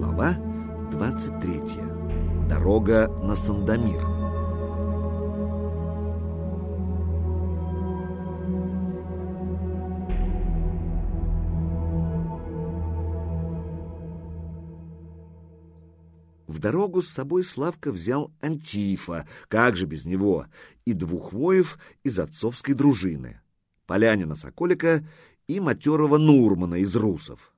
Глава 23. Дорога на Сандомир. В дорогу с собой Славка взял Антифа, как же без него, и двух воев из отцовской дружины, полянина Соколика и матерого Нурмана из русов.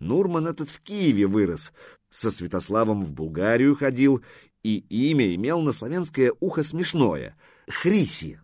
Нурман этот в Киеве вырос, со Святославом в Булгарию ходил, и имя имел на славянское ухо смешное — Хриси.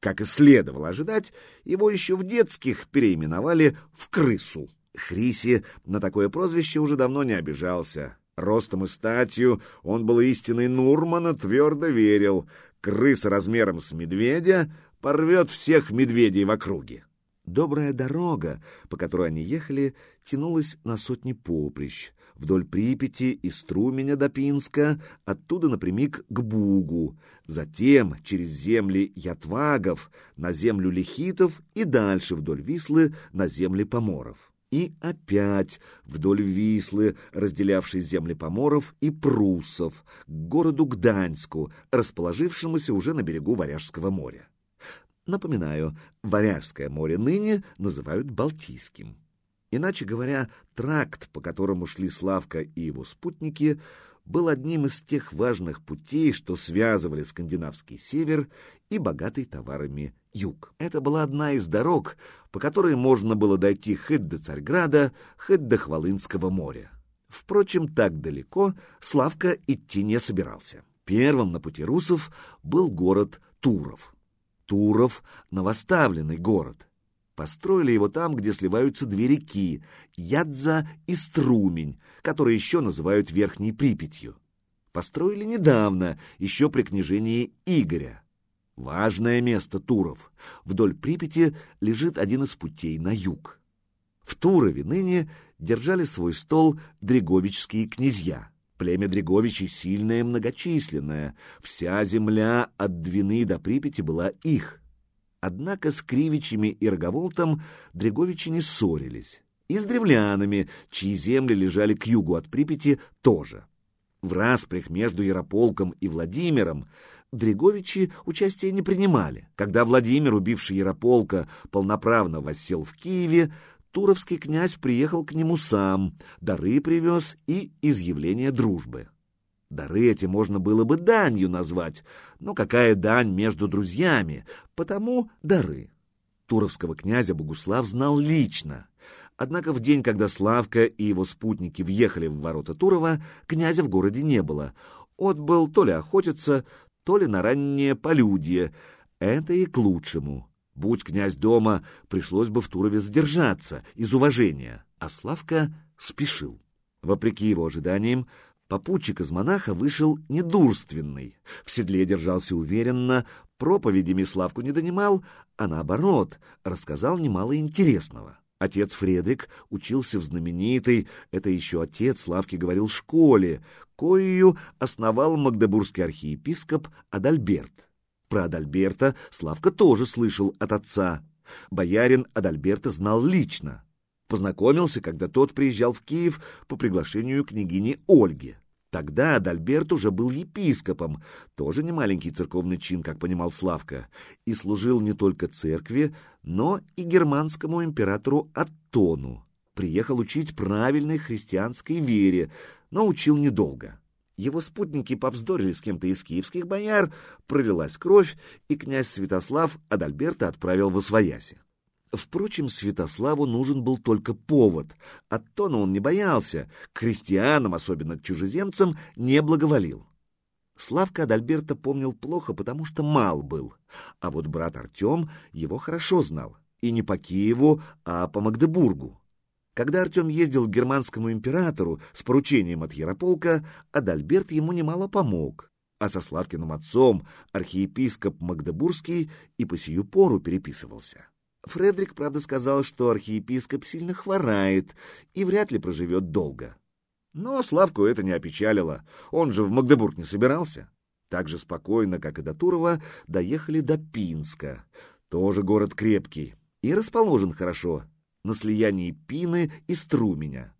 Как и следовало ожидать, его еще в детских переименовали в крысу. Хриси на такое прозвище уже давно не обижался. Ростом и статью он был истинный Нурмана, твердо верил. Крыса размером с медведя порвет всех медведей в округе. Добрая дорога, по которой они ехали, тянулась на сотни поприщ, вдоль Припяти и Струменя до Пинска, оттуда напрямик к Бугу, затем через земли Ятвагов на землю Лихитов и дальше вдоль Вислы на земли Поморов. И опять вдоль Вислы, разделявшей земли Поморов и Пруссов, к городу Гданьску, расположившемуся уже на берегу Варяжского моря. Напоминаю, Варяжское море ныне называют Балтийским. Иначе говоря, тракт, по которому шли Славка и его спутники, был одним из тех важных путей, что связывали скандинавский север и богатый товарами юг. Это была одна из дорог, по которой можно было дойти хоть до Царьграда, хоть до Хвалынского моря. Впрочем, так далеко Славка идти не собирался. Первым на пути русов был город Туров. Туров — новоставленный город. Построили его там, где сливаются две реки — Ядза и Струмень, которые еще называют Верхней Припятью. Построили недавно, еще при княжении Игоря. Важное место Туров. Вдоль Припяти лежит один из путей на юг. В Турове ныне держали свой стол дреговичские князья — Племя Дреговичей сильное и многочисленное, вся земля от Двины до Припяти была их. Однако с Кривичами и Роговолтом Дреговичи не ссорились. И с древлянами, чьи земли лежали к югу от Припяти, тоже. В распрях между Ярополком и Владимиром Дреговичи участия не принимали. Когда Владимир, убивший Ярополка, полноправно воссел в Киеве, туровский князь приехал к нему сам, дары привез и изъявление дружбы. Дары эти можно было бы данью назвать, но какая дань между друзьями, потому дары. Туровского князя Богуслав знал лично. Однако в день, когда Славка и его спутники въехали в ворота Турова, князя в городе не было. Отбыл то ли охотиться, то ли на раннее полюдье. Это и к лучшему. Будь князь дома, пришлось бы в Турове задержаться из уважения, а Славка спешил. Вопреки его ожиданиям, попутчик из монаха вышел недурственный, в седле держался уверенно, проповедями Славку не донимал, а наоборот, рассказал немало интересного. Отец Фредрик учился в знаменитой, это еще отец Славки говорил, школе, коею основал магдебургский архиепископ Адальберт. Про Адальберта Славка тоже слышал от отца. Боярин Адальберта знал лично. Познакомился, когда тот приезжал в Киев по приглашению княгини Ольги. Тогда Адальберт уже был епископом, тоже не маленький церковный чин, как понимал Славка, и служил не только церкви, но и германскому императору Аттону. Приехал учить правильной христианской вере, но учил недолго. Его спутники повздорили с кем-то из киевских бояр, пролилась кровь, и князь Святослав Адальберта отправил в Освояси. Впрочем, Святославу нужен был только повод. От тона он не боялся, к христианам, особенно чужеземцам, не благоволил. Славка Адальберта помнил плохо, потому что мал был, а вот брат Артем его хорошо знал, и не по Киеву, а по Магдебургу. Когда Артем ездил к германскому императору с поручением от Ярополка, Адальберт ему немало помог, а со Славкиным отцом архиепископ Магдебургский и по сию пору переписывался. Фредрик, правда, сказал, что архиепископ сильно хворает и вряд ли проживет долго. Но Славку это не опечалило, он же в Магдебург не собирался. Так же спокойно, как и до Турова, доехали до Пинска, тоже город крепкий и расположен хорошо, на слиянии Пины и Струменя.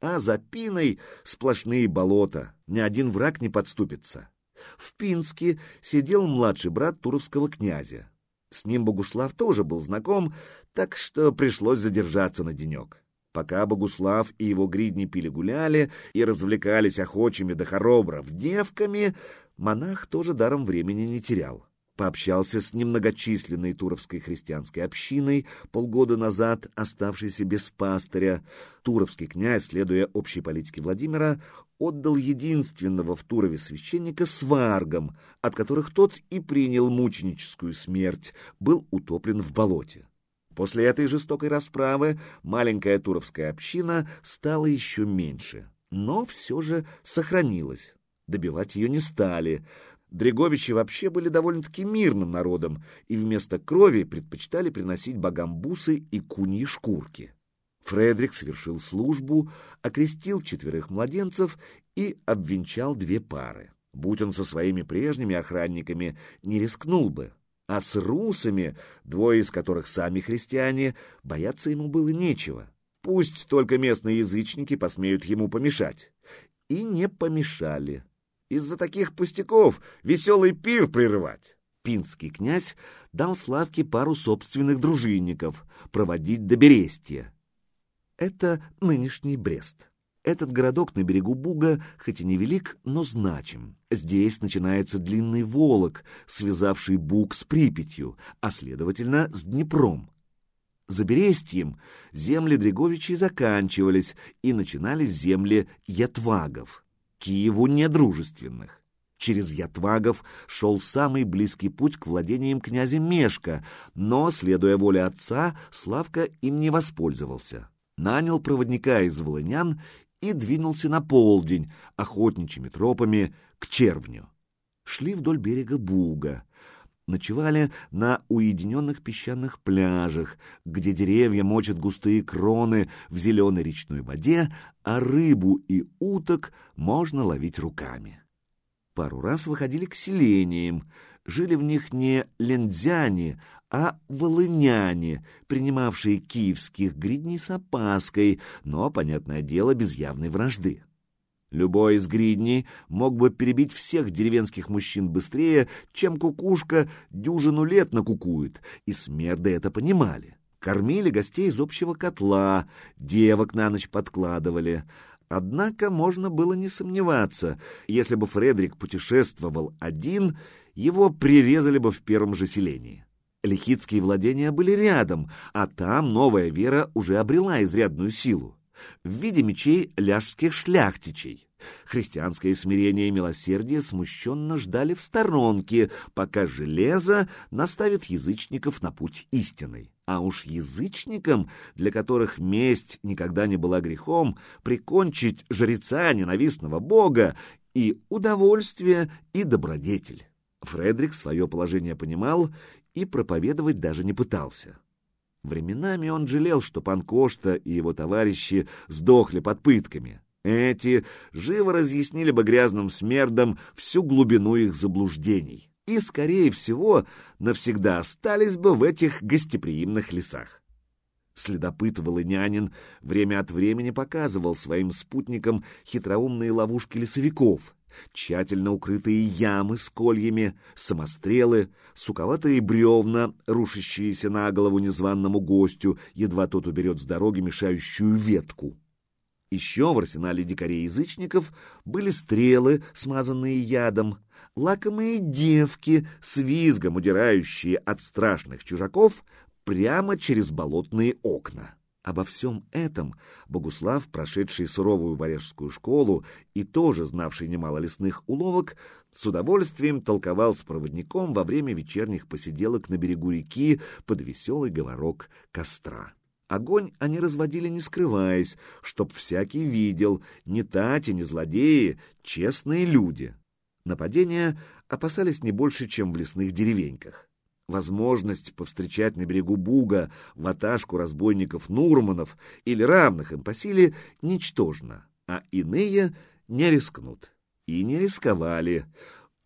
а за Пиной сплошные болота, ни один враг не подступится. В Пинске сидел младший брат туровского князя. С ним Богуслав тоже был знаком, так что пришлось задержаться на денек. Пока Богуслав и его гридни пили-гуляли и развлекались охочими до хоробров девками, монах тоже даром времени не терял пообщался с немногочисленной туровской христианской общиной, полгода назад оставшейся без пастыря. Туровский князь, следуя общей политике Владимира, отдал единственного в Турове священника сваргам, от которых тот и принял мученическую смерть, был утоплен в болоте. После этой жестокой расправы маленькая туровская община стала еще меньше, но все же сохранилась. Добивать ее не стали. Дреговичи вообще были довольно-таки мирным народом и вместо крови предпочитали приносить богам бусы и куньи шкурки. Фредрик совершил службу, окрестил четверых младенцев и обвенчал две пары. Будь он со своими прежними охранниками, не рискнул бы. А с русами, двое из которых сами христиане, бояться ему было нечего. Пусть только местные язычники посмеют ему помешать. И не помешали из-за таких пустяков веселый пир прерывать. Пинский князь дал Славке пару собственных дружинников проводить до Берестия. Это нынешний Брест. Этот городок на берегу Буга, хоть и невелик, но значим. Здесь начинается длинный волок, связавший Буг с Припятью, а, следовательно, с Днепром. За Берестьем земли Дреговичей заканчивались, и начинались земли Ятвагов. Киеву недружественных. Через Ятвагов шел самый близкий путь к владениям князя Мешка, но, следуя воле отца, Славка им не воспользовался. Нанял проводника из волынян и двинулся на полдень, охотничьими тропами, к Червню. Шли вдоль берега Буга, ночевали на уединенных песчаных пляжах, где деревья мочат густые кроны в зеленой речной воде, а рыбу и уток можно ловить руками. Пару раз выходили к селениям, жили в них не лендзяне, а волыняне, принимавшие киевских гридней с опаской, но, понятное дело, без явной вражды. Любой из гридней мог бы перебить всех деревенских мужчин быстрее, чем кукушка дюжину лет накукует, и смерды это понимали. Кормили гостей из общего котла, девок на ночь подкладывали. Однако можно было не сомневаться, если бы Фредерик путешествовал один, его прирезали бы в первом же селении. Лихитские владения были рядом, а там новая вера уже обрела изрядную силу в виде мечей ляжских шляхтичей. Христианское смирение и милосердие смущенно ждали в сторонке, пока железо наставит язычников на путь истинный. А уж язычникам, для которых месть никогда не была грехом, прикончить жреца ненавистного бога и удовольствие, и добродетель. Фредрик свое положение понимал и проповедовать даже не пытался. Временами он жалел, что пан Кошта и его товарищи сдохли под пытками. Эти живо разъяснили бы грязным смердам всю глубину их заблуждений и, скорее всего, навсегда остались бы в этих гостеприимных лесах. Следопыт Волынянин время от времени показывал своим спутникам хитроумные ловушки лесовиков — тщательно укрытые ямы с кольями, самострелы, суковатые бревна, рушащиеся на голову незваному гостю, едва тот уберет с дороги мешающую ветку. Еще в арсенале дикарей-язычников были стрелы, смазанные ядом, лакомые девки с визгом, удирающие от страшных чужаков прямо через болотные окна. Обо всем этом Богуслав, прошедший суровую варежскую школу и тоже знавший немало лесных уловок, с удовольствием толковал с проводником во время вечерних посиделок на берегу реки под веселый говорок костра. Огонь они разводили не скрываясь, чтоб всякий видел, не тати, не злодеи, честные люди. Нападения опасались не больше, чем в лесных деревеньках. Возможность повстречать на берегу Буга ваташку разбойников-нурманов или равных им по силе ничтожна, а иные не рискнут. И не рисковали.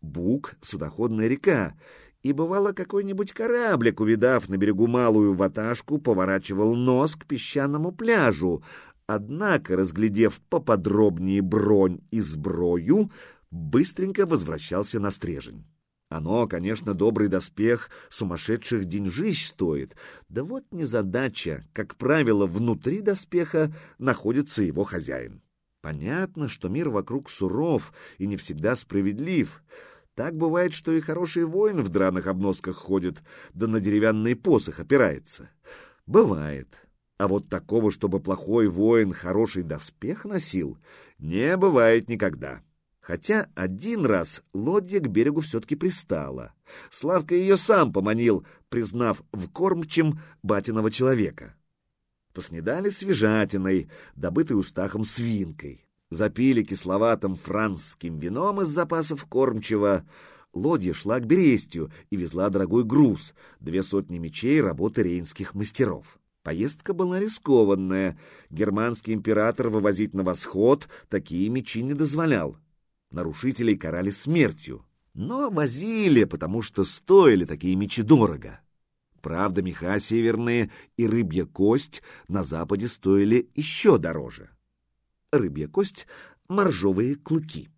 Буг — судоходная река, и бывало какой-нибудь кораблик, увидав на берегу малую ваташку, поворачивал нос к песчаному пляжу, однако, разглядев поподробнее бронь и сброю, быстренько возвращался на стрежень. Оно, конечно, добрый доспех сумасшедших деньжищ стоит, да вот незадача, как правило, внутри доспеха находится его хозяин. Понятно, что мир вокруг суров и не всегда справедлив. Так бывает, что и хороший воин в драных обносках ходит, да на деревянный посох опирается. Бывает. А вот такого, чтобы плохой воин хороший доспех носил, не бывает никогда. Хотя один раз лодья к берегу все-таки пристала. Славка ее сам поманил, признав в кормчем батиного человека. Поснедали свежатиной, добытой устахом свинкой. Запили кисловатым францским вином из запасов кормчего. Лодья шла к Берестью и везла дорогой груз — две сотни мечей работы рейнских мастеров. Поездка была рискованная. Германский император вывозить на восход такие мечи не дозволял. Нарушителей карали смертью. Но возили, потому что стоили такие мечи дорого. Правда, меха северные и рыбья кость на западе стоили еще дороже. Рыбья кость — моржовые клыки.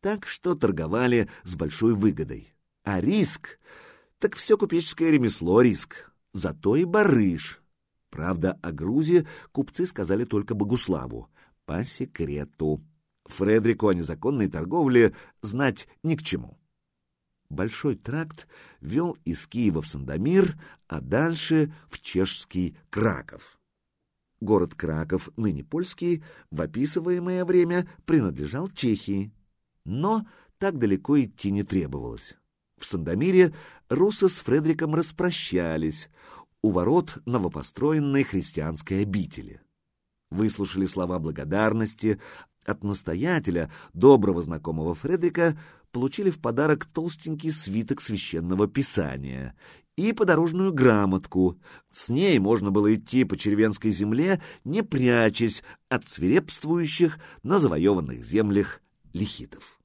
Так что торговали с большой выгодой. А риск — так все купеческое ремесло риск. Зато и барыш. Правда, о грузе купцы сказали только Богуславу. По секрету. Фредрику о незаконной торговле знать ни к чему. Большой тракт вел из Киева в Сандомир, а дальше в чешский Краков. Город Краков, ныне польский, в описываемое время принадлежал Чехии. Но так далеко идти не требовалось. В Сандомире русы с Фредриком распрощались у ворот новопостроенной христианской обители. Выслушали слова благодарности, от настоятеля, доброго знакомого Фредрика, получили в подарок толстенький свиток священного писания и подорожную грамотку. С ней можно было идти по червенской земле, не прячась от свирепствующих на завоеванных землях лихитов.